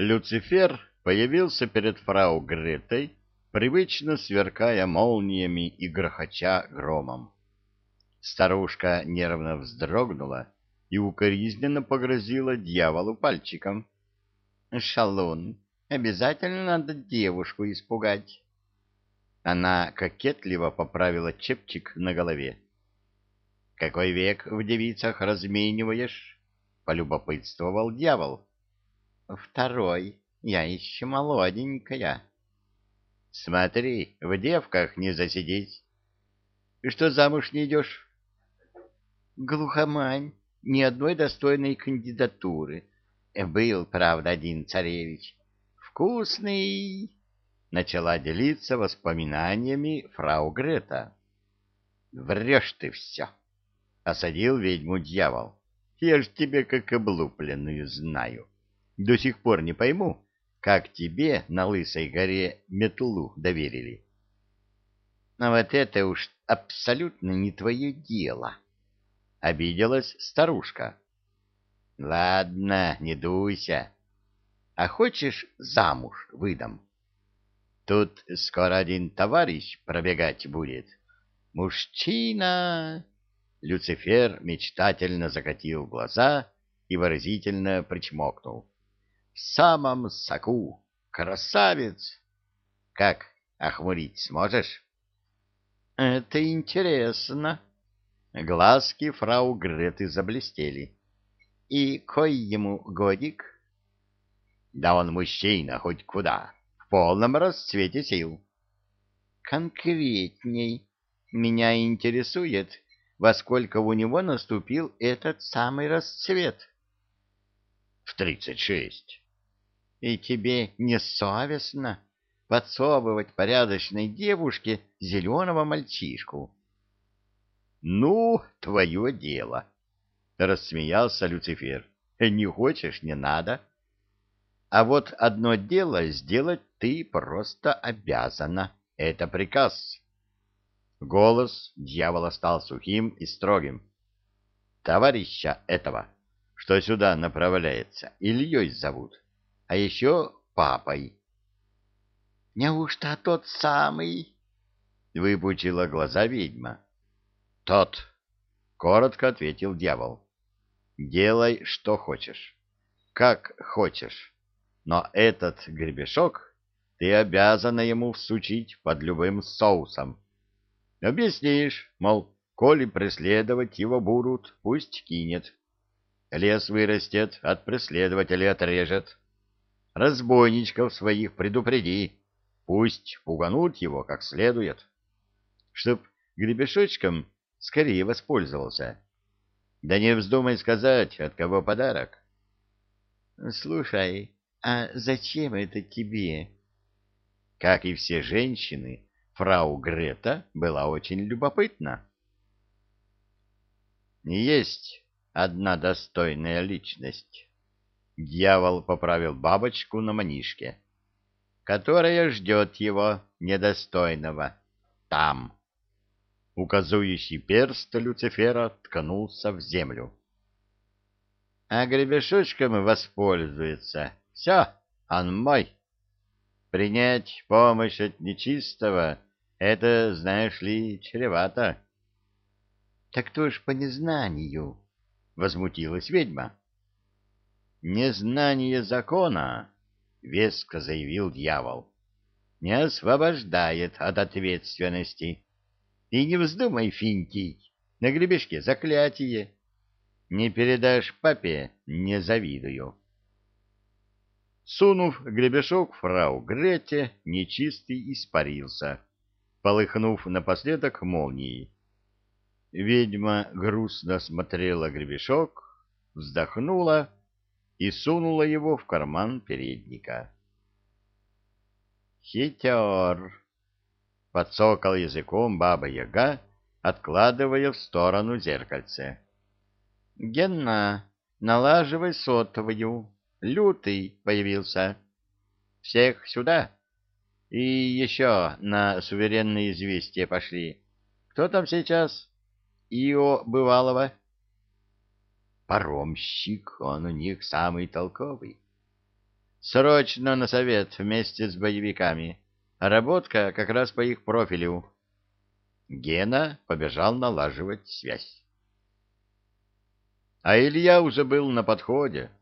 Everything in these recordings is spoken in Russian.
Люцифер появился перед фрау Гретой, привычно сверкая молниями и грохоча громом. Старушка нервно вздрогнула и укоризненно погрозила дьяволу пальчиком. — Шалун, обязательно надо девушку испугать. Она кокетливо поправила чепчик на голове. — Какой век в девицах размениваешь? — полюбопытствовал дьявол. — Второй. Я еще молоденькая. — Смотри, в девках не засидеть. — Что замуж не идешь? — Глухомань, ни одной достойной кандидатуры. Был, правда, один царевич. Вкусный, — начала делиться воспоминаниями фрау Грета. — Врешь ты все, — осадил ведьму дьявол. — Я ж тебе как облупленную знаю. До сих пор не пойму, как тебе на Лысой горе метлу доверили. — А вот это уж абсолютно не твое дело, — обиделась старушка. — Ладно, не дуйся. А хочешь, замуж выдам? Тут скоро один товарищ пробегать будет. Мужчина! Люцифер мечтательно закатил глаза и выразительно причмокнул самом соку. Красавец! Как, охмурить сможешь? Это интересно. Глазки фрау Греты заблестели. И кой ему годик? Да он мужчина хоть куда, в полном расцвете сил. Конкретней. Меня интересует, во сколько у него наступил этот самый расцвет. В тридцать шесть. И тебе не совестно подсовывать порядочной девушке зеленого мальчишку? — Ну, твое дело, — рассмеялся Люцифер. — Не хочешь — не надо. А вот одно дело сделать ты просто обязана. Это приказ. Голос дьявола стал сухим и строгим. Товарища этого, что сюда направляется, Ильей зовут а еще папой. — Неужто тот самый? — выпучила глаза ведьма. — Тот, — коротко ответил дьявол. — Делай, что хочешь, как хочешь, но этот гребешок ты обязана ему всучить под любым соусом. Объяснишь, мол, коли преследовать его будут, пусть кинет. Лес вырастет, от преследователя отрежет. Разбойничков своих предупреди, пусть пуганут его как следует, чтоб гребешочком скорее воспользовался. Да не вздумай сказать, от кого подарок. Слушай, а зачем это тебе? Как и все женщины, фрау Грета была очень любопытна. Есть одна достойная личность Дьявол поправил бабочку на манишке, которая ждет его, недостойного, там. Указующий перст Люцифера ткнулся в землю. А гребешочком воспользуется. Все, он мой. Принять помощь от нечистого — это, знаешь ли, чревато. — Так кто ж по незнанию? — возмутилась ведьма. «Незнание закона, — веско заявил дьявол, — не освобождает от ответственности. И не вздумай финтить, на гребешке заклятие. Не передашь папе — не завидую». Сунув гребешок фрау Грете, нечистый испарился, полыхнув напоследок молнией. Ведьма грустно смотрела гребешок, вздохнула и сунула его в карман передника. «Хитер!» — подсокал языком баба-яга, откладывая в сторону зеркальце. «Генна, налаживай сотовую. Лютый появился. Всех сюда. И еще на суверенные известия пошли. Кто там сейчас? Ио бывалого?» Паромщик, он у них самый толковый. Срочно на совет вместе с боевиками. Работка как раз по их профилю. Гена побежал налаживать связь. А Илья уже был на подходе.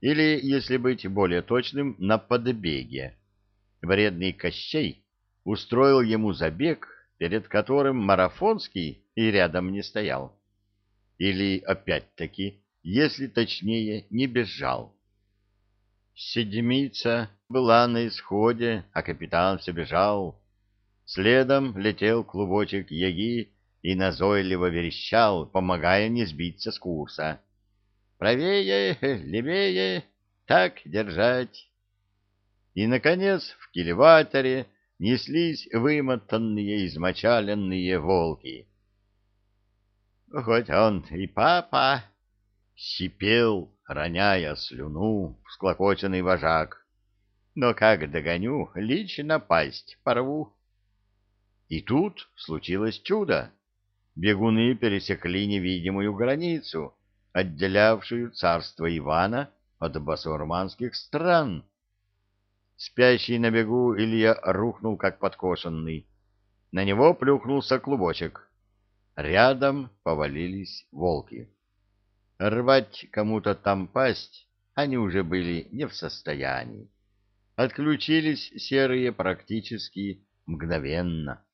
Или, если быть более точным, на подбеге. Вредный Кощей устроил ему забег, перед которым Марафонский и рядом не стоял. Или, опять-таки, если точнее, не бежал. Седмица была на исходе, а капитан все бежал. Следом летел клубочек яги и назойливо верещал, помогая не сбиться с курса. «Правее, левее, так держать!» И, наконец, в килеваторе неслись вымотанные, измочаленные волки. Хоть он и папа, сипел, роняя слюну, всклокоченный вожак. Но как догоню, лично пасть порву. И тут случилось чудо. Бегуны пересекли невидимую границу, отделявшую царство Ивана от басурманских стран. Спящий на бегу Илья рухнул, как подкошенный. На него плюхнулся клубочек. Рядом повалились волки. Рвать кому-то там пасть они уже были не в состоянии. Отключились серые практически мгновенно.